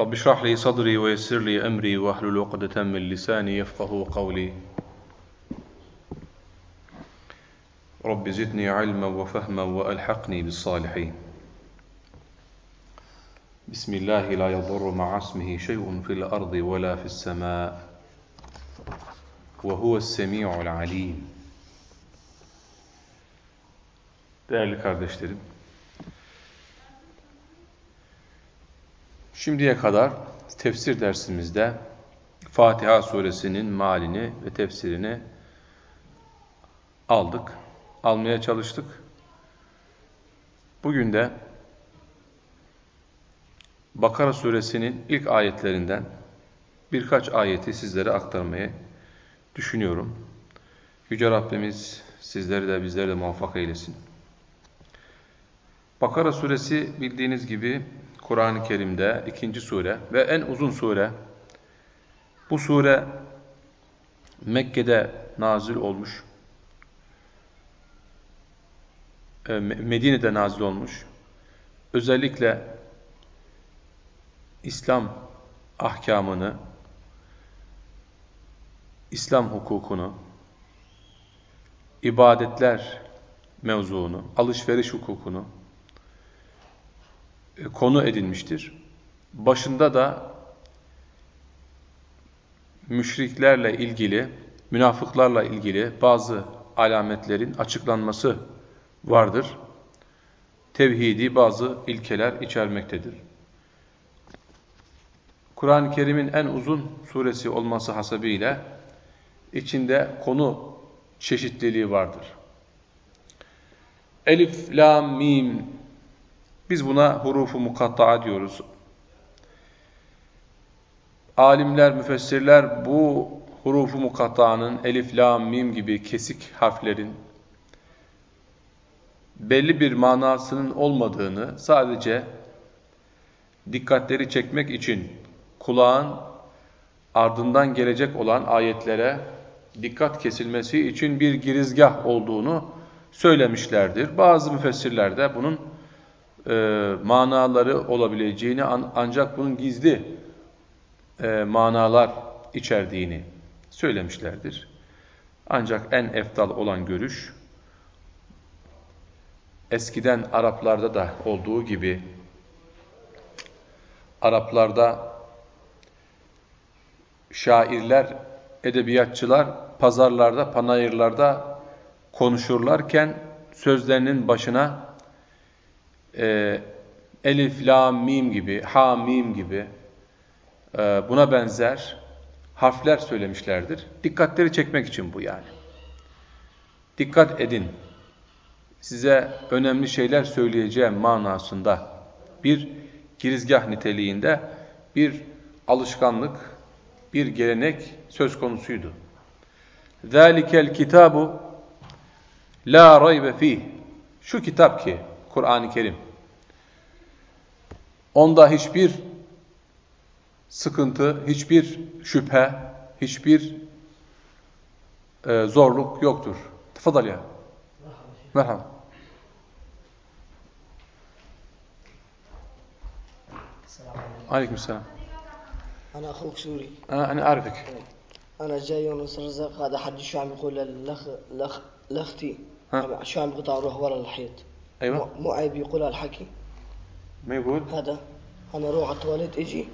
رب اشرح لي صدري ويسر لي أمري واحلل عقدة من لساني يفقه قولي. رب زدني علما وفهما وألحقني بالصالحين. بسم الله لا يضر مع اسمه شيء في الأرض ولا في السماء وهو السميع العليم. Değerli kardeşlerim, şimdiye kadar tefsir dersimizde Fatiha suresinin malini ve tefsirini aldık, almaya çalıştık. Bugün de Bakara suresinin ilk ayetlerinden birkaç ayeti sizlere aktarmayı düşünüyorum. Yüce Rabbimiz sizleri de bizleri de muvaffak eylesin. Bakara suresi bildiğiniz gibi Kur'an-ı Kerim'de ikinci sure ve en uzun sure. Bu sure Mekke'de nazil olmuş. E, Medine'de nazil olmuş. Özellikle İslam ahkamını, İslam hukukunu, ibadetler mevzuunu, alışveriş hukukunu konu edinmiştir. Başında da müşriklerle ilgili, münafıklarla ilgili bazı alametlerin açıklanması vardır. Tevhidi bazı ilkeler içermektedir. Kur'an-ı Kerim'in en uzun suresi olması hasebiyle içinde konu çeşitliliği vardır. Elif, Lam, Mim biz buna hurufu mukatta'a diyoruz. Alimler, müfessirler bu hurufu mukatta'nın elif, lam, mim gibi kesik harflerin belli bir manasının olmadığını sadece dikkatleri çekmek için kulağın ardından gelecek olan ayetlere dikkat kesilmesi için bir girizgah olduğunu söylemişlerdir. Bazı müfessirler de bunun e, manaları olabileceğini an, ancak bunun gizli e, manalar içerdiğini söylemişlerdir. Ancak en eftal olan görüş eskiden Araplarda da olduğu gibi Araplarda şairler, edebiyatçılar pazarlarda, panayırlarda konuşurlarken sözlerinin başına e, elif, la, mim gibi, ha, mim gibi e, buna benzer harfler söylemişlerdir. Dikkatleri çekmek için bu yani. Dikkat edin. Size önemli şeyler söyleyeceğim manasında bir girizgah niteliğinde bir alışkanlık, bir gelenek söz konusuydu. ذَٰلِكَ الْكِتَابُ la raybe fih. Şu kitap ki Kur'an-ı Kerim. Onda hiçbir sıkıntı, hiçbir şüphe, hiçbir e, zorluk yoktur. Tafadal ya. Merhaba. عليكم السلام أنا أخوك سوري أنا أنا أعرفك أنا جاي ونص رزق هذا حد شو عم يقول للأخ لأخ لأختي ها. شو عم يقطع روح ورا الحيط أيوة. مو- عيب يقول هالحكي ما يقول؟ هذا أنا أروح على التواليت إجي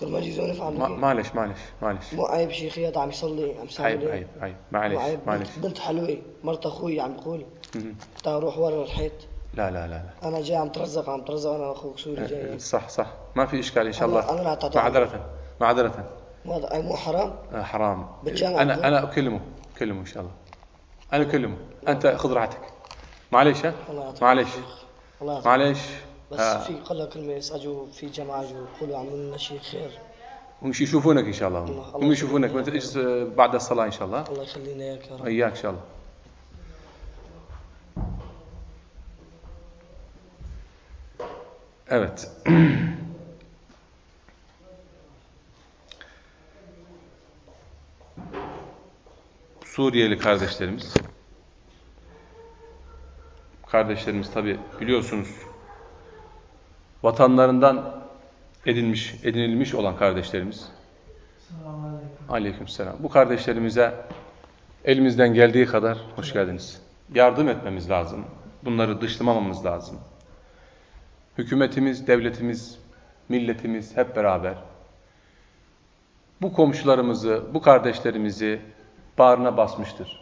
كل ما أجي زونف عم. معلش معلش معلش. مو عيب شيخي هذا عم يصلي عم يصلي. عيب عيب عيب. معلش معلش. بنت, حلوة مرت أخوي عم مهم. تعال روح ورا الحيط. لا لا لا لا. أنا جاي عم ترزق عم ترزق أنا أخوك سوري جاي؟ صح صح. ما في إشكال إن شاء الله. أنا لا أتعاطى. معذرة معذرة. مو حرام؟ آه، حرام. عندهم؟ أنا أكلمه أكلمه إن شاء الله. أنا أكلمه. أنت خذ راحتك. معليش ها الله يعطيك معليش العافية. الله يعطيك معليش بس آه، في قلة كلمة أجوا في جماعة أجوا يقولوا عملوا لنا شيء خير ومش يشوفونك إن شاء الله هم الله- هم الله يشوفونك يخليك. وأنت اجلس آه، بعد الصلاة إن شاء الله الله يخلينا إياك يا رب إياك إن شاء الله Evet. Suriyeli kardeşlerimiz. Kardeşlerimiz tabi biliyorsunuz vatanlarından edinmiş, edinilmiş olan kardeşlerimiz. Aleykümselam. Bu kardeşlerimize elimizden geldiği kadar hoş geldiniz. Yardım etmemiz lazım. Bunları dışlamamamız lazım. Hükümetimiz, devletimiz, milletimiz hep beraber bu komşularımızı, bu kardeşlerimizi bağrına basmıştır.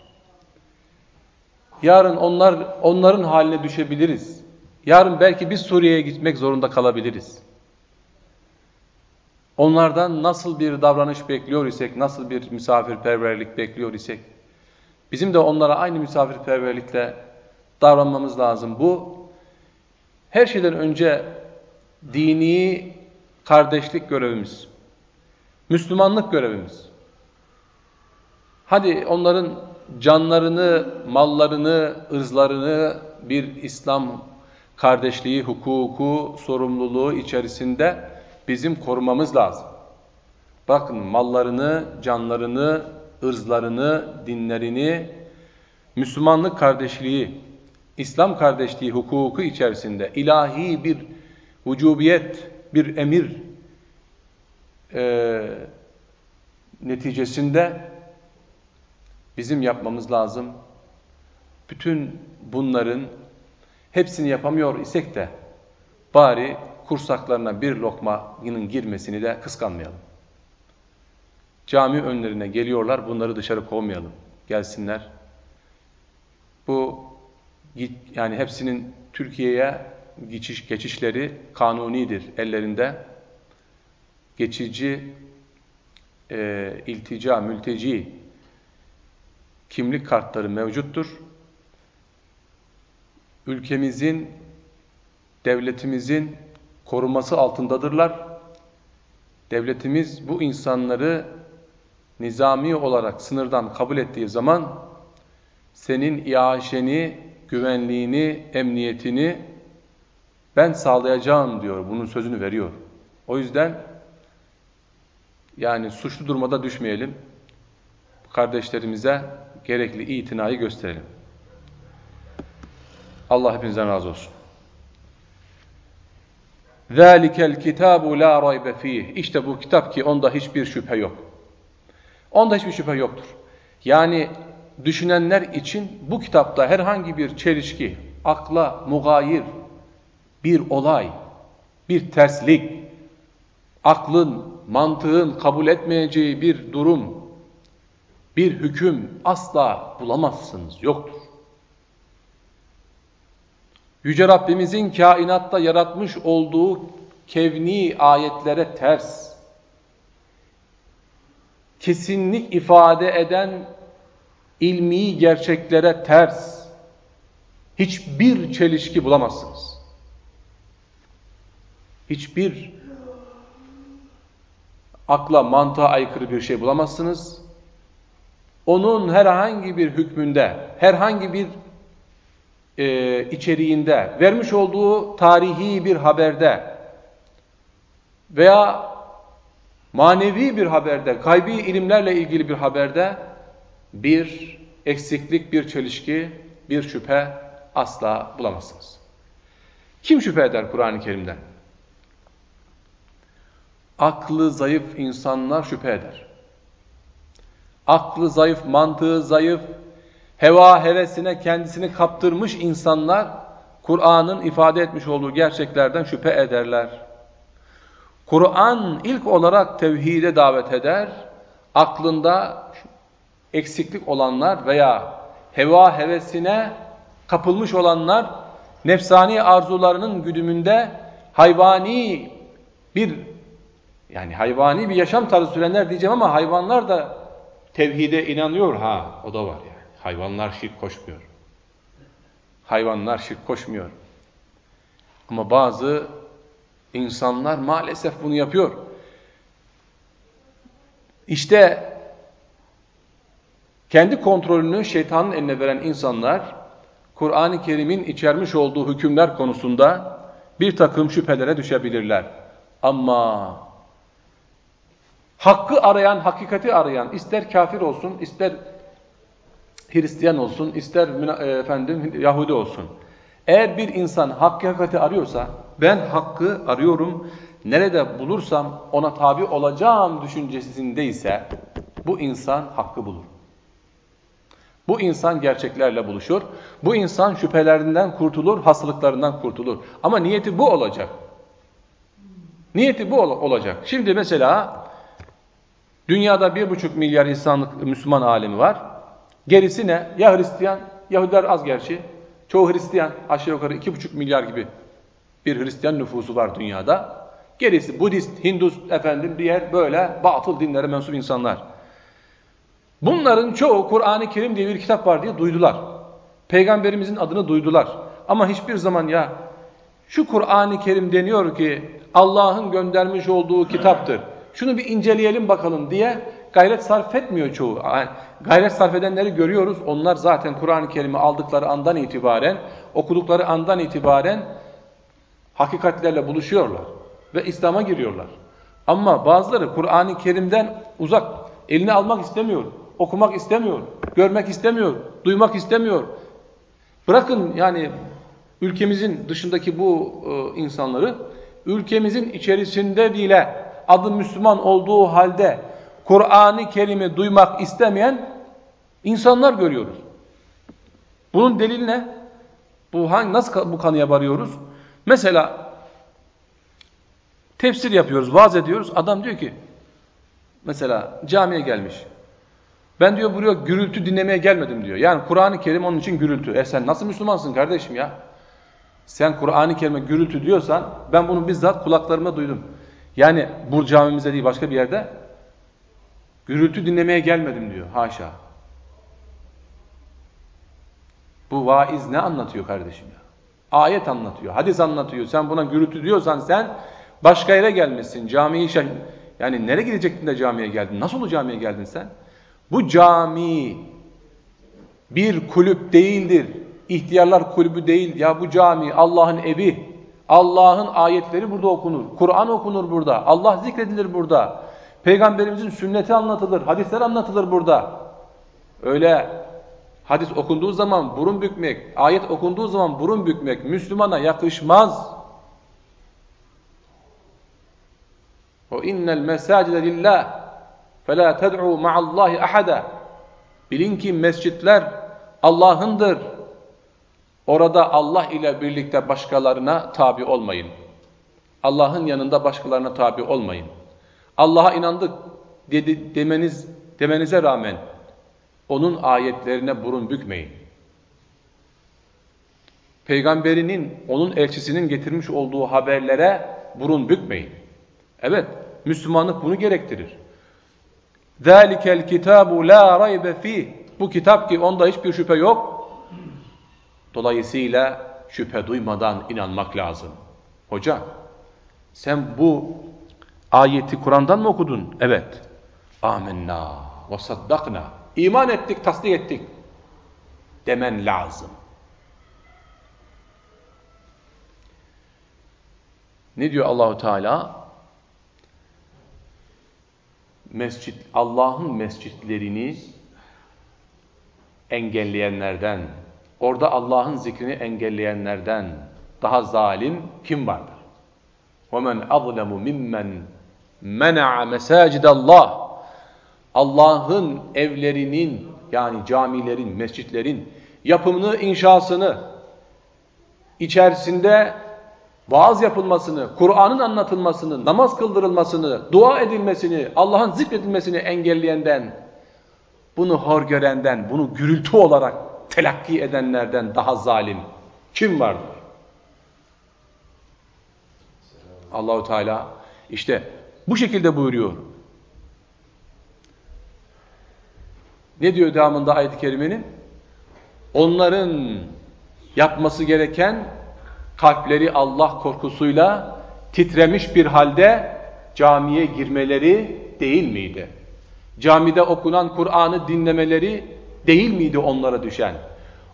Yarın onlar onların haline düşebiliriz. Yarın belki biz Suriye'ye gitmek zorunda kalabiliriz. Onlardan nasıl bir davranış bekliyor isek, nasıl bir misafirperverlik bekliyor isek, bizim de onlara aynı misafirperverlikle davranmamız lazım. Bu her şeyden önce dini kardeşlik görevimiz, Müslümanlık görevimiz. Hadi onların canlarını, mallarını, ırzlarını bir İslam kardeşliği, hukuku, sorumluluğu içerisinde bizim korumamız lazım. Bakın mallarını, canlarını, ırzlarını, dinlerini, Müslümanlık kardeşliği, İslam kardeşliği hukuku içerisinde ilahi bir vücubiyet, bir emir e, neticesinde bizim yapmamız lazım. Bütün bunların hepsini yapamıyor isek de bari kursaklarına bir lokmanın girmesini de kıskanmayalım. Cami önlerine geliyorlar, bunları dışarı kovmayalım. Gelsinler. Bu yani hepsinin Türkiye'ye geçiş, geçişleri kanunidir ellerinde. Geçici e, iltica, mülteci kimlik kartları mevcuttur. Ülkemizin, devletimizin koruması altındadırlar. Devletimiz bu insanları nizami olarak sınırdan kabul ettiği zaman senin iaşeni, güvenliğini, emniyetini ben sağlayacağım diyor. Bunun sözünü veriyor. O yüzden yani suçlu durmada düşmeyelim. Kardeşlerimize gerekli itinayı gösterelim. Allah hepinizden razı olsun. ذَٰلِكَ الْكِتَابُ لَا رَيْبَ ف۪يهِ İşte bu kitap ki onda hiçbir şüphe yok. Onda hiçbir şüphe yoktur. Yani düşünenler için bu kitapta herhangi bir çelişki, akla mugayir bir olay, bir terslik, aklın, mantığın kabul etmeyeceği bir durum, bir hüküm asla bulamazsınız, yoktur. Yüce Rabbimizin kainatta yaratmış olduğu kevni ayetlere ters, kesinlik ifade eden ilmi gerçeklere ters, hiçbir çelişki bulamazsınız. Hiçbir akla, mantığa aykırı bir şey bulamazsınız. Onun herhangi bir hükmünde, herhangi bir e, içeriğinde, vermiş olduğu tarihi bir haberde veya manevi bir haberde, gaybi ilimlerle ilgili bir haberde bir eksiklik, bir çelişki, bir şüphe asla bulamazsınız. Kim şüphe eder Kur'an-ı Kerim'den? Aklı zayıf insanlar şüphe eder. Aklı zayıf, mantığı zayıf, heva hevesine kendisini kaptırmış insanlar Kur'an'ın ifade etmiş olduğu gerçeklerden şüphe ederler. Kur'an ilk olarak tevhide davet eder. Aklında eksiklik olanlar veya heva hevesine kapılmış olanlar nefsani arzularının güdümünde hayvani bir yani hayvani bir yaşam tarzı sürenler diyeceğim ama hayvanlar da tevhide inanıyor ha o da var yani. Hayvanlar şirk koşmuyor. Hayvanlar şirk koşmuyor. Ama bazı insanlar maalesef bunu yapıyor. İşte kendi kontrolünü şeytanın eline veren insanlar Kur'an-ı Kerim'in içermiş olduğu hükümler konusunda bir takım şüphelere düşebilirler. Ama hakkı arayan, hakikati arayan, ister kafir olsun, ister Hristiyan olsun, ister e, efendim Yahudi olsun. Eğer bir insan hakikati arıyorsa, Ben hakkı arıyorum. Nerede bulursam ona tabi olacağım düşüncesindeyse bu insan hakkı bulur. Bu insan gerçeklerle buluşur. Bu insan şüphelerinden kurtulur, hastalıklarından kurtulur. Ama niyeti bu olacak. Niyeti bu ol olacak. Şimdi mesela dünyada bir buçuk milyar insanlık Müslüman alemi var. Gerisi ne? Ya Hristiyan, Yahudiler az gerçi. Çoğu Hristiyan, aşağı yukarı iki buçuk milyar gibi bir Hristiyan nüfusu var dünyada. Gerisi Budist, Hindus, efendim diğer böyle batıl dinlere mensup insanlar. Bunların çoğu Kur'an-ı Kerim diye bir kitap var diye duydular. Peygamberimizin adını duydular. Ama hiçbir zaman ya şu Kur'an-ı Kerim deniyor ki Allah'ın göndermiş olduğu kitaptır. Şunu bir inceleyelim bakalım diye gayret sarf etmiyor çoğu. Gayret sarf edenleri görüyoruz. Onlar zaten Kur'an-ı Kerim'i aldıkları andan itibaren, okudukları andan itibaren hakikatlerle buluşuyorlar ve İslam'a giriyorlar. Ama bazıları Kur'an-ı Kerim'den uzak, elini almak istemiyor, okumak istemiyor, görmek istemiyor, duymak istemiyor. Bırakın yani ülkemizin dışındaki bu e, insanları, ülkemizin içerisinde bile adı Müslüman olduğu halde Kur'an-ı Kerim'i duymak istemeyen insanlar görüyoruz. Bunun delili ne? Bu hangi nasıl bu kanıya varıyoruz? Mesela tefsir yapıyoruz, vaaz ediyoruz. Adam diyor ki mesela camiye gelmiş. Ben diyor buraya gürültü dinlemeye gelmedim diyor. Yani Kur'an-ı Kerim onun için gürültü. E sen nasıl Müslümansın kardeşim ya? Sen Kur'an-ı Kerim'e gürültü diyorsan ben bunu bizzat kulaklarıma duydum. Yani bu camimizde değil başka bir yerde gürültü dinlemeye gelmedim diyor. Haşa. Bu vaiz ne anlatıyor kardeşim ya? Ayet anlatıyor, hadis anlatıyor. Sen buna gürültü diyorsan sen başka yere gelmişsin. Camiyi şey, yani nereye gidecektin de camiye geldin? Nasıl camiye geldin sen? Bu cami bir kulüp değildir. İhtiyarlar kulübü değil. Ya bu cami Allah'ın evi. Allah'ın ayetleri burada okunur. Kur'an okunur burada. Allah zikredilir burada. Peygamberimizin sünneti anlatılır. Hadisler anlatılır burada. Öyle hadis okunduğu zaman burun bükmek, ayet okunduğu zaman burun bükmek Müslümana yakışmaz. O innel mesacide lillah فَلَا تَدْعُوا مَعَ اللّٰهِ اَحَدًا Bilin ki mescitler Allah'ındır. Orada Allah ile birlikte başkalarına tabi olmayın. Allah'ın yanında başkalarına tabi olmayın. Allah'a inandık dedi, demeniz, demenize rağmen onun ayetlerine burun bükmeyin. Peygamberinin, onun elçisinin getirmiş olduğu haberlere burun bükmeyin. Evet, Müslümanlık bunu gerektirir. ذَٰلِكَ الْكِتَابُ لَا رَيْبَ ف۪يهِ Bu kitap ki onda hiçbir şüphe yok. Dolayısıyla şüphe duymadan inanmak lazım. Hoca, sen bu ayeti Kur'an'dan mı okudun? Evet. Amenna ve saddakna. İman ettik, tasdik ettik. Demen lazım. Ne diyor Allahu Teala? mescit Allah'ın mescitlerini engelleyenlerden, orada Allah'ın zikrini engelleyenlerden daha zalim kim vardır? وَمَنْ أَظْلَمُ مِمَّنْ مَنَعَ مَسَاجِدَ اللّٰهِ Allah'ın evlerinin yani camilerin, mescitlerin yapımını, inşasını içerisinde vaaz yapılmasını, Kur'an'ın anlatılmasını, namaz kıldırılmasını, dua edilmesini, Allah'ın zikredilmesini engelleyenden, bunu hor görenden, bunu gürültü olarak telakki edenlerden daha zalim kim vardır? Allahu Teala işte bu şekilde buyuruyor. Ne diyor devamında ayet-i kerimenin? Onların yapması gereken kalpleri Allah korkusuyla titremiş bir halde camiye girmeleri değil miydi? Camide okunan Kur'an'ı dinlemeleri değil miydi onlara düşen?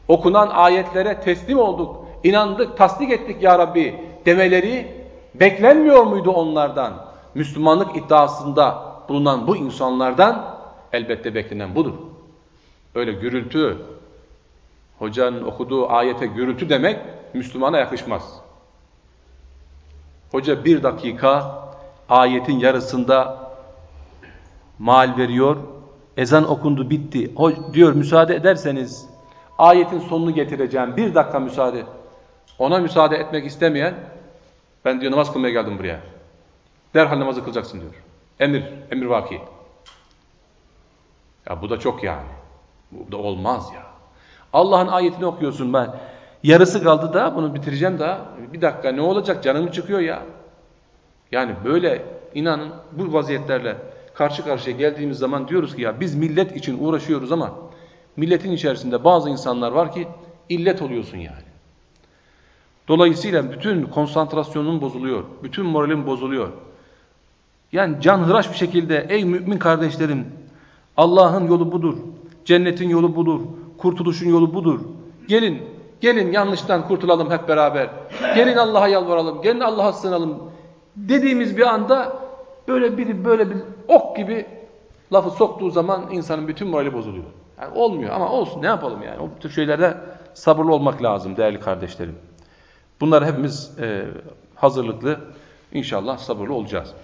Okunan ayetlere teslim olduk, inandık, tasdik ettik ya Rabbi demeleri beklenmiyor muydu onlardan? Müslümanlık iddiasında bulunan bu insanlardan elbette beklenen budur. Öyle gürültü, hocanın okuduğu ayete gürültü demek Müslümana yakışmaz. Hoca bir dakika ayetin yarısında mal veriyor. Ezan okundu bitti. O diyor müsaade ederseniz ayetin sonunu getireceğim. Bir dakika müsaade. Ona müsaade etmek istemeyen ben diyor namaz kılmaya geldim buraya. Derhal namazı kılacaksın diyor. Emir, emir vaki. Ya bu da çok yani. Bu da olmaz ya. Allah'ın ayetini okuyorsun ben. Yarısı kaldı da bunu bitireceğim daha. Bir dakika ne olacak canım çıkıyor ya. Yani böyle inanın bu vaziyetlerle karşı karşıya geldiğimiz zaman diyoruz ki ya biz millet için uğraşıyoruz ama milletin içerisinde bazı insanlar var ki illet oluyorsun yani. Dolayısıyla bütün konsantrasyonun bozuluyor, bütün moralin bozuluyor. Yani canhıraş bir şekilde ey mümin kardeşlerim Allah'ın yolu budur, cennetin yolu budur, kurtuluşun yolu budur. Gelin, gelin yanlıştan kurtulalım hep beraber. Gelin Allah'a yalvaralım, gelin Allah'a sığınalım dediğimiz bir anda böyle biri böyle bir ok gibi lafı soktuğu zaman insanın bütün morali bozuluyor. Yani olmuyor ama olsun ne yapalım yani. O tür şeylerde sabırlı olmak lazım değerli kardeşlerim. Bunlar hepimiz e, hazırlıklı inşallah sabırlı olacağız.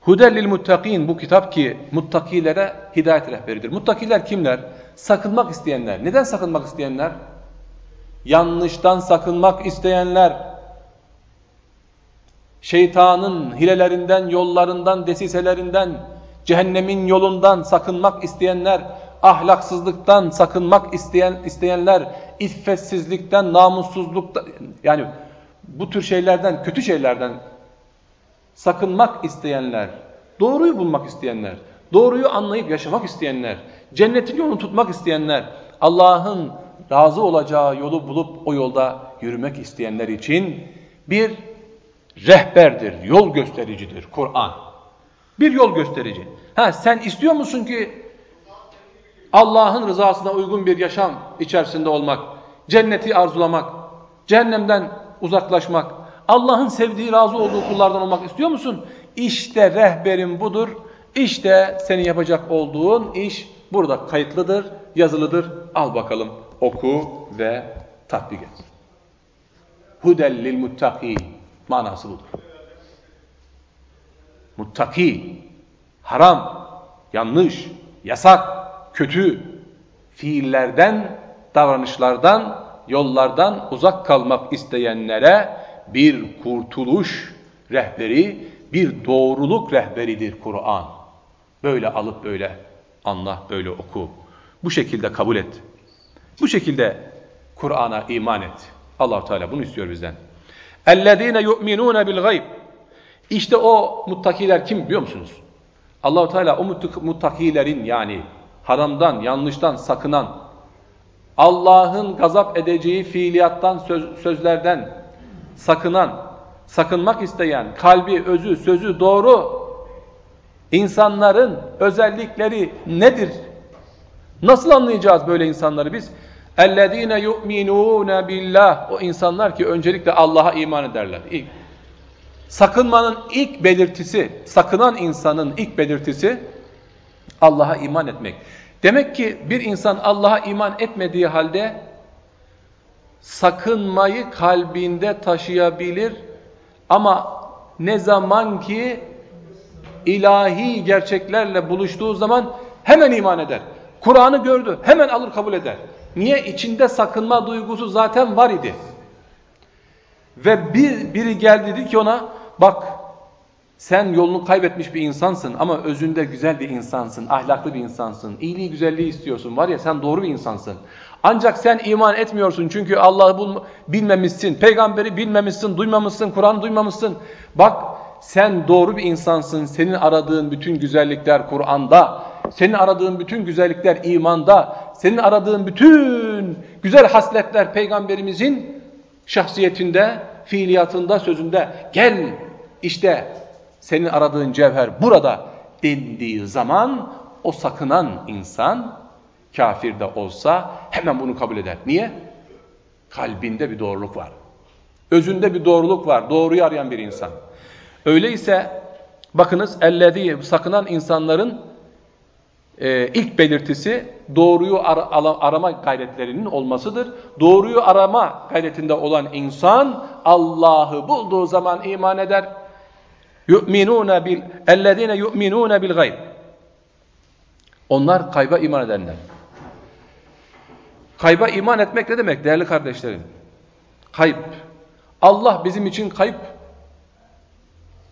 Hudellil muttakin bu kitap ki muttakilere hidayet rehberidir. Muttakiler kimler? Sakınmak isteyenler. Neden sakınmak isteyenler? Yanlıştan sakınmak isteyenler. Şeytanın hilelerinden, yollarından, desiselerinden, cehennemin yolundan sakınmak isteyenler, ahlaksızlıktan sakınmak isteyen isteyenler, iffetsizlikten, namussuzluktan yani bu tür şeylerden, kötü şeylerden sakınmak isteyenler, doğruyu bulmak isteyenler, doğruyu anlayıp yaşamak isteyenler, cennetin yolunu tutmak isteyenler, Allah'ın razı olacağı yolu bulup o yolda yürümek isteyenler için bir rehberdir, yol göstericidir Kur'an. Bir yol gösterici. Ha sen istiyor musun ki Allah'ın rızasına uygun bir yaşam içerisinde olmak, cenneti arzulamak, cehennemden uzaklaşmak, Allah'ın sevdiği, razı olduğu kullardan olmak istiyor musun? İşte rehberin budur. İşte senin yapacak olduğun iş burada kayıtlıdır, yazılıdır. Al bakalım, oku ve tatbik et. Hudellil muttaki manası budur. Muttaki, haram, yanlış, yasak, kötü fiillerden, davranışlardan, yollardan uzak kalmak isteyenlere bir kurtuluş rehberi, bir doğruluk rehberidir Kur'an. Böyle alıp böyle anla, böyle oku. Bu şekilde kabul et. Bu şekilde Kur'an'a iman et. allah Teala bunu istiyor bizden. اَلَّذ۪ينَ يُؤْمِنُونَ بِالْغَيْبِ İşte o muttakiler kim biliyor musunuz? allah Teala o muttakilerin yani haramdan, yanlıştan sakınan, Allah'ın gazap edeceği fiiliyattan, söz, sözlerden, sakınan, sakınmak isteyen, kalbi, özü, sözü doğru insanların özellikleri nedir? Nasıl anlayacağız böyle insanları biz? اَلَّذ۪ينَ يُؤْمِنُونَ billah O insanlar ki öncelikle Allah'a iman ederler. İlk. Sakınmanın ilk belirtisi, sakınan insanın ilk belirtisi Allah'a iman etmek. Demek ki bir insan Allah'a iman etmediği halde sakınmayı kalbinde taşıyabilir ama ne zaman ki ilahi gerçeklerle buluştuğu zaman hemen iman eder. Kur'an'ı gördü, hemen alır kabul eder. Niye? İçinde sakınma duygusu zaten var idi. Ve bir, biri geldi dedi ki ona, bak sen yolunu kaybetmiş bir insansın ama özünde güzel bir insansın, ahlaklı bir insansın, iyiliği güzelliği istiyorsun. Var ya sen doğru bir insansın. Ancak sen iman etmiyorsun çünkü Allah'ı bilmemişsin, peygamberi bilmemişsin, duymamışsın, Kur'an duymamışsın. Bak sen doğru bir insansın, senin aradığın bütün güzellikler Kur'an'da, senin aradığın bütün güzellikler imanda, senin aradığın bütün güzel hasletler peygamberimizin şahsiyetinde, fiiliyatında, sözünde. Gel işte senin aradığın cevher burada dendiği zaman o sakınan insan kafir de olsa hemen bunu kabul eder. Niye? Kalbinde bir doğruluk var. Özünde bir doğruluk var. Doğruyu arayan bir insan. Öyleyse bakınız ellezî sakınan insanların e, ilk belirtisi doğruyu ar arama gayretlerinin olmasıdır. Doğruyu arama gayretinde olan insan Allah'ı bulduğu zaman iman eder. Yu'minuna bil ellezine yu'minuna bil gayb. Onlar kayba iman edenler. Kayba iman etmek ne demek değerli kardeşlerim? Kayıp. Allah bizim için kayıp.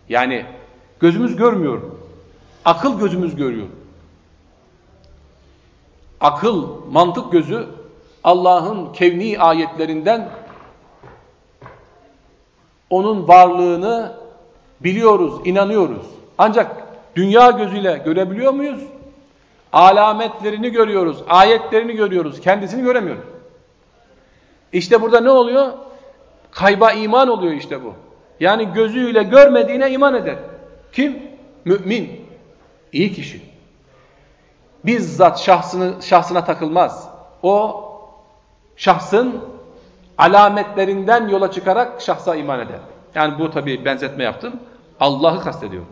Yani gözümüz görmüyor. Akıl gözümüz görüyor. Akıl, mantık gözü Allah'ın kevni ayetlerinden onun varlığını biliyoruz, inanıyoruz. Ancak dünya gözüyle görebiliyor muyuz? Alametlerini görüyoruz, ayetlerini görüyoruz, kendisini göremiyoruz. İşte burada ne oluyor? Kayba iman oluyor işte bu. Yani gözüyle görmediğine iman eder. Kim? Mümin. İyi kişi bizzat şahsını, şahsına takılmaz. O şahsın alametlerinden yola çıkarak şahsa iman eder. Yani bu tabi benzetme yaptım. Allah'ı kastediyorum.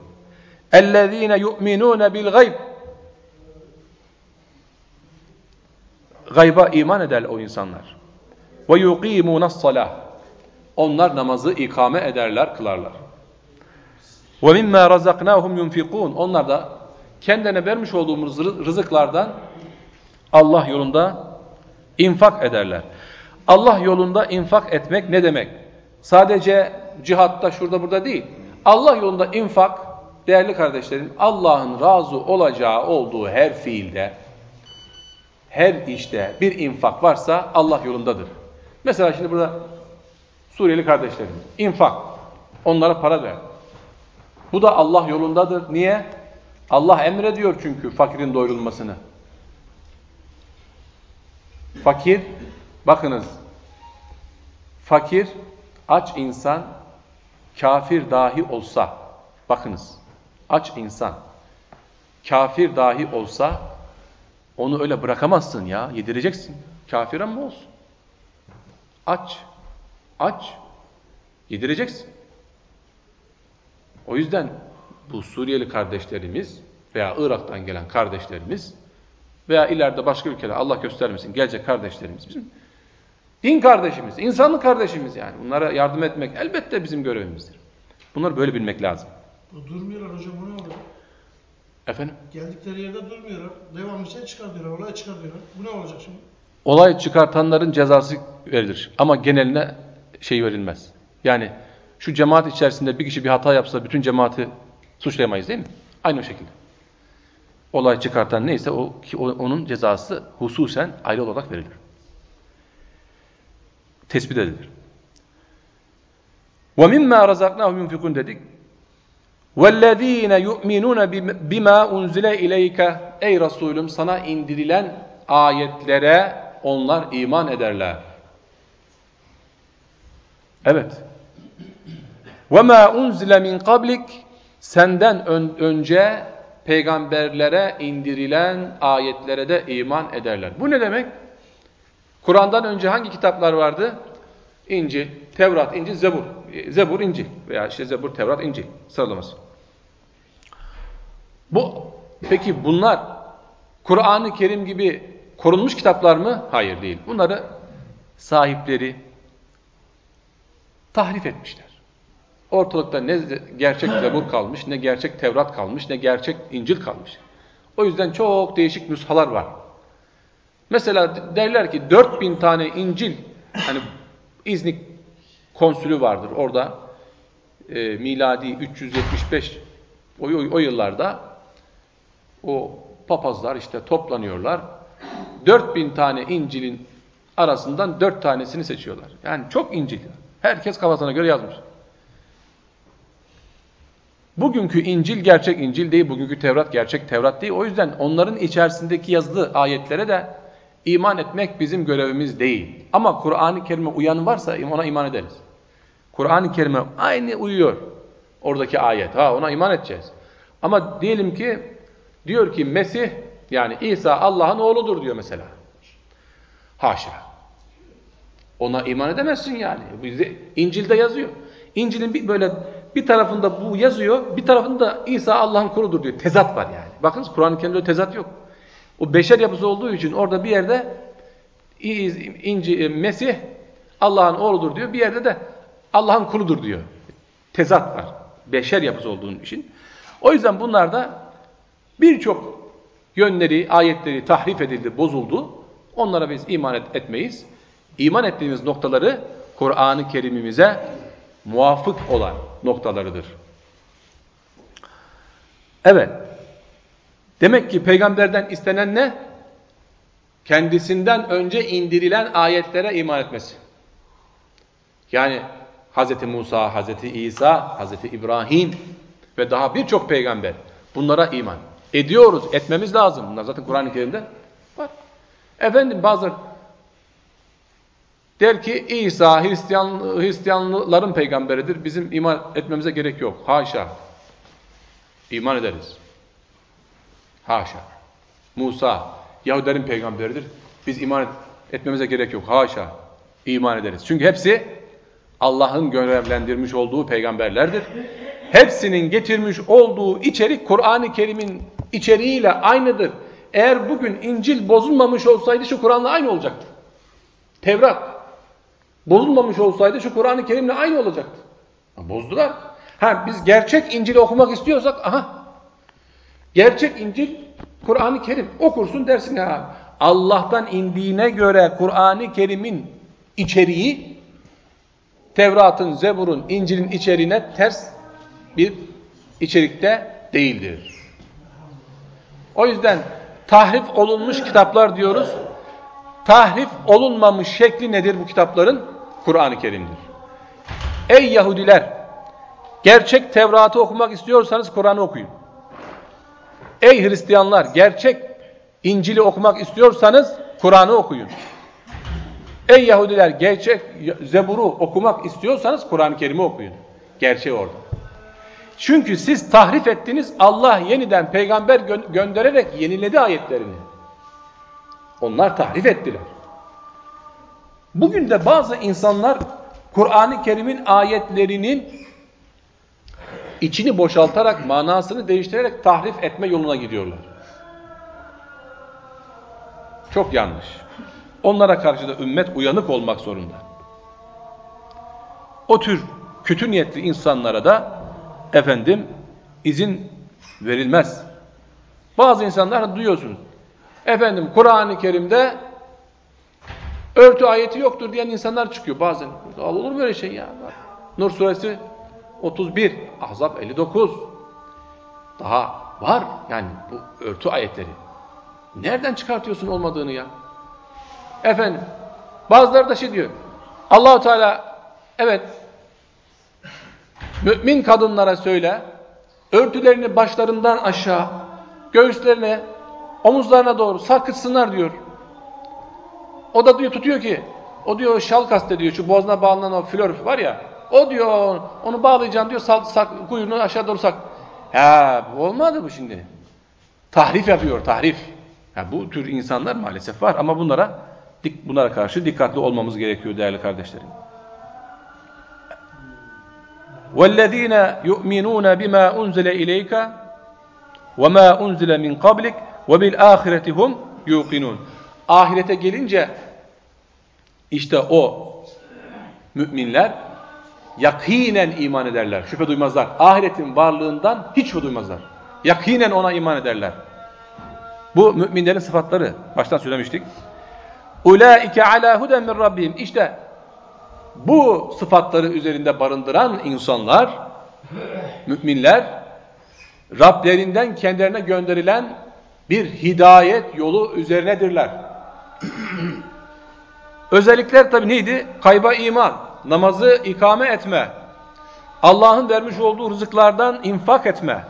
اَلَّذ۪ينَ يُؤْمِنُونَ بِالْغَيْبِ Gayba iman eder o insanlar. وَيُقِيمُونَ الصَّلَاةِ Onlar namazı ikame ederler, kılarlar. وَمِمَّا رَزَقْنَاهُمْ يُنْفِقُونَ Onlar da kendine vermiş olduğumuz rızıklardan Allah yolunda infak ederler. Allah yolunda infak etmek ne demek? Sadece cihatta şurada burada değil. Allah yolunda infak değerli kardeşlerim Allah'ın razı olacağı olduğu her fiilde her işte bir infak varsa Allah yolundadır. Mesela şimdi burada Suriyeli kardeşlerim infak onlara para ver. Bu da Allah yolundadır. Niye? Allah emrediyor çünkü fakirin doyurulmasını. Fakir, bakınız, fakir, aç insan, kafir dahi olsa, bakınız, aç insan, kafir dahi olsa, onu öyle bırakamazsın ya, yedireceksin. Kafir ama olsun. Aç, aç, yedireceksin. O yüzden bu Suriyeli kardeşlerimiz veya Irak'tan gelen kardeşlerimiz veya ileride başka ülkeler Allah göstermesin gelecek kardeşlerimiz bizim din kardeşimiz, insanlık kardeşimiz yani. Bunlara yardım etmek elbette bizim görevimizdir. Bunları böyle bilmek lazım. Durmuyorlar hocam bu ne oluyor? Efendim? Geldikleri yerde durmuyorlar. Devamlı şey çıkar diyorlar, olay çıkar diyorlar. Bu ne olacak şimdi? Olay çıkartanların cezası verilir ama geneline şey verilmez. Yani şu cemaat içerisinde bir kişi bir hata yapsa bütün cemaati suçlayamayız değil mi? Aynı o şekilde. Olay çıkartan neyse o, ki onun cezası hususen ayrı olarak verilir. Tespit edilir. وَمِمَّا رَزَقْنَاهُمْ يُنْفِقُونَ dedik. وَالَّذ۪ينَ يُؤْمِنُونَ بِمَا اُنْزِلَ اِلَيْكَ Ey Resulüm sana indirilen ayetlere onlar iman ederler. Evet. وَمَا اُنْزِلَ مِنْ قَبْلِكَ Senden ön, önce peygamberlere indirilen ayetlere de iman ederler. Bu ne demek? Kur'an'dan önce hangi kitaplar vardı? İncil, Tevrat, İncil, Zebur. Zebur, İncil veya işte Zebur, Tevrat, İncil sıralaması. Bu, peki bunlar Kur'an-ı Kerim gibi korunmuş kitaplar mı? Hayır değil. Bunları sahipleri tahrif etmişler. Ortalıkta ne gerçek Zebur kalmış, ne gerçek Tevrat kalmış, ne gerçek İncil kalmış. O yüzden çok değişik nüshalar var. Mesela derler ki 4000 tane İncil, hani İznik konsülü vardır orada, e, miladi 375 o, o, o yıllarda o papazlar işte toplanıyorlar. 4000 tane İncil'in arasından 4 tanesini seçiyorlar. Yani çok İncil. Herkes kafasına göre yazmış. Bugünkü İncil gerçek İncil değil, bugünkü Tevrat gerçek Tevrat değil. O yüzden onların içerisindeki yazılı ayetlere de iman etmek bizim görevimiz değil. Ama Kur'an-ı Kerim'e uyan varsa ona iman ederiz. Kur'an-ı Kerim'e aynı uyuyor oradaki ayet. Ha ona iman edeceğiz. Ama diyelim ki diyor ki Mesih yani İsa Allah'ın oğludur diyor mesela. Haşa. Ona iman edemezsin yani. İncil'de yazıyor. İncil'in bir böyle bir tarafında bu yazıyor, bir tarafında İsa Allah'ın kuludur diyor. Tezat var yani. Bakınız Kur'an-ı Kerim'de tezat yok. O beşer yapısı olduğu için orada bir yerde inci, Mesih Allah'ın oğludur diyor. Bir yerde de Allah'ın kuludur diyor. Tezat var. Beşer yapısı olduğu için. O yüzden bunlarda birçok yönleri, ayetleri tahrif edildi, bozuldu. Onlara biz iman et, etmeyiz. İman ettiğimiz noktaları Kur'an-ı Kerim'imize muvafık olan noktalarıdır. Evet. Demek ki peygamberden istenen ne? Kendisinden önce indirilen ayetlere iman etmesi. Yani Hz. Musa, Hz. İsa, Hz. İbrahim ve daha birçok peygamber bunlara iman ediyoruz, etmemiz lazım. Bunlar zaten Kur'an-ı Kerim'de var. Efendim bazı der ki İsa Hristiyan, Hristiyanların peygamberidir. Bizim iman etmemize gerek yok. Haşa. İman ederiz. Haşa. Musa Yahudilerin peygamberidir. Biz iman etmemize gerek yok. Haşa. İman ederiz. Çünkü hepsi Allah'ın görevlendirmiş olduğu peygamberlerdir. Hepsinin getirmiş olduğu içerik Kur'an-ı Kerim'in içeriğiyle aynıdır. Eğer bugün İncil bozulmamış olsaydı şu Kur'an'la aynı olacaktı. Tevrat bozulmamış olsaydı şu Kur'an-ı Kerim'le aynı olacaktı. Bozdular. Ha biz gerçek İncil'i okumak istiyorsak aha gerçek İncil Kur'an-ı Kerim okursun dersin ya Allah'tan indiğine göre Kur'an-ı Kerim'in içeriği Tevrat'ın, Zebur'un, İncil'in içeriğine ters bir içerikte değildir. O yüzden tahrif olunmuş kitaplar diyoruz. Tahrif olunmamış şekli nedir bu kitapların? Kur'an-ı Kerim'dir. Ey Yahudiler! Gerçek Tevrat'ı okumak istiyorsanız Kur'an'ı okuyun. Ey Hristiyanlar! Gerçek İncil'i okumak istiyorsanız Kur'an'ı okuyun. Ey Yahudiler! Gerçek Zebur'u okumak istiyorsanız Kur'an-ı Kerim'i okuyun. Gerçeği orada. Çünkü siz tahrif ettiniz, Allah yeniden peygamber gö göndererek yeniledi ayetlerini. Onlar tahrif ettiler. Bugün de bazı insanlar Kur'an-ı Kerim'in ayetlerinin içini boşaltarak, manasını değiştirerek tahrif etme yoluna gidiyorlar. Çok yanlış. Onlara karşı da ümmet uyanık olmak zorunda. O tür kötü niyetli insanlara da efendim izin verilmez. Bazı insanlar duyuyorsunuz. Efendim Kur'an-ı Kerim'de örtü ayeti yoktur diyen insanlar çıkıyor bazen. Olur mu öyle şey ya? Nur suresi 31, Ahzab 59. Daha var yani bu örtü ayetleri. Nereden çıkartıyorsun olmadığını ya? Efendim bazıları da şey diyor. Allahu Teala evet mümin kadınlara söyle örtülerini başlarından aşağı göğüslerine omuzlarına doğru sarkıtsınlar diyor. O da diyor tutuyor ki o diyor şal kastediyor şu boğazına bağlanan o flör var ya o diyor onu bağlayacaksın diyor sak, sak, kuyruğunu aşağı doğru sak. Ya olmadı bu şimdi. Tahrif yapıyor tahrif. Ya bu tür insanlar maalesef var ama bunlara bunlara karşı dikkatli olmamız gerekiyor değerli kardeşlerim. وَالَّذ۪ينَ يُؤْمِنُونَ بِمَا اُنْزِلَ اِلَيْكَ وَمَا اُنْزِلَ مِنْ قَبْلِكَ وَبِالْآخِرَةِ هُمْ يُوقِنُونَ Ahirete gelince işte o müminler yakinen iman ederler. Şüphe duymazlar. Ahiretin varlığından hiç şüphe duymazlar. Yakinen ona iman ederler. Bu müminlerin sıfatları. Baştan söylemiştik. Ulaike ala huden min rabbihim. İşte bu sıfatları üzerinde barındıran insanlar, müminler, Rablerinden kendilerine gönderilen bir hidayet yolu üzerinedirler. Özellikler tabi neydi? Kayba iman, namazı ikame etme, Allah'ın vermiş olduğu rızıklardan infak etme,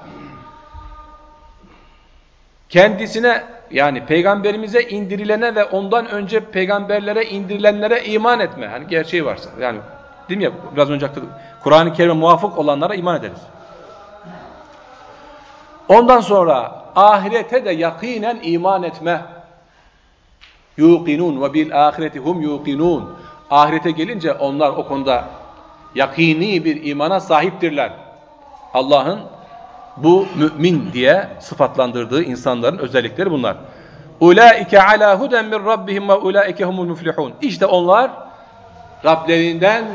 kendisine yani peygamberimize indirilene ve ondan önce peygamberlere indirilenlere iman etme. Hani gerçeği varsa. Yani değil mi ya biraz önce Kur'an-ı Kerim'e muvafık olanlara iman ederiz. Ondan sonra ahirete de yakinen iman etme. Yuqinun ve bil ahireti hum yuqinun. Ahirete gelince onlar o konuda yakini bir imana sahiptirler. Allah'ın bu mümin diye sıfatlandırdığı insanların özellikleri bunlar. Ulaike ala huden min rabbihim ve ulaike humul muflihun. İşte onlar Rablerinden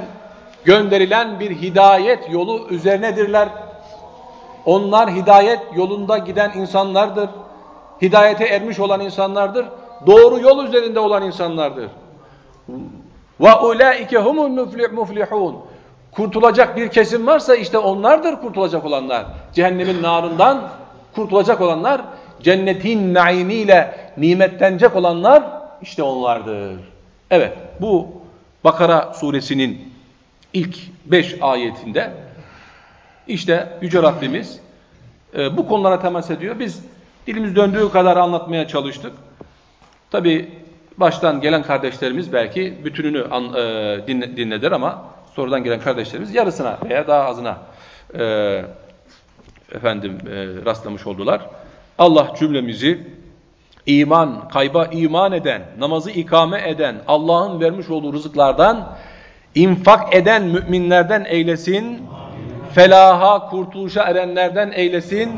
gönderilen bir hidayet yolu üzerinedirler. Onlar hidayet yolunda giden insanlardır. Hidayete ermiş olan insanlardır. Doğru yol üzerinde olan insanlardır. Ve ulaike humul muflih- muflihun. Kurtulacak bir kesim varsa işte onlardır kurtulacak olanlar. Cehennemin narından kurtulacak olanlar, cennetin naimiyle nimetlenecek olanlar işte onlardır. Evet, bu Bakara suresinin ilk beş ayetinde işte Yüce Rabbimiz e, bu konulara temas ediyor. Biz dilimiz döndüğü kadar anlatmaya çalıştık. Tabi baştan gelen kardeşlerimiz belki bütününü an, e, dinle, dinleder ama sonradan gelen kardeşlerimiz yarısına veya daha azına e, efendim e, rastlamış oldular. Allah cümlemizi iman, kayba iman eden, namazı ikame eden, Allah'ın vermiş olduğu rızıklardan infak eden müminlerden eylesin. Felaha, kurtuluşa erenlerden eylesin.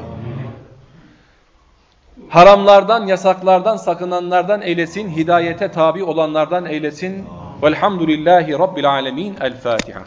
Haramlardan, yasaklardan sakınanlardan eylesin. Hidayete tabi olanlardan eylesin. Velhamdülillahi Rabbil alemin. El Fatiha.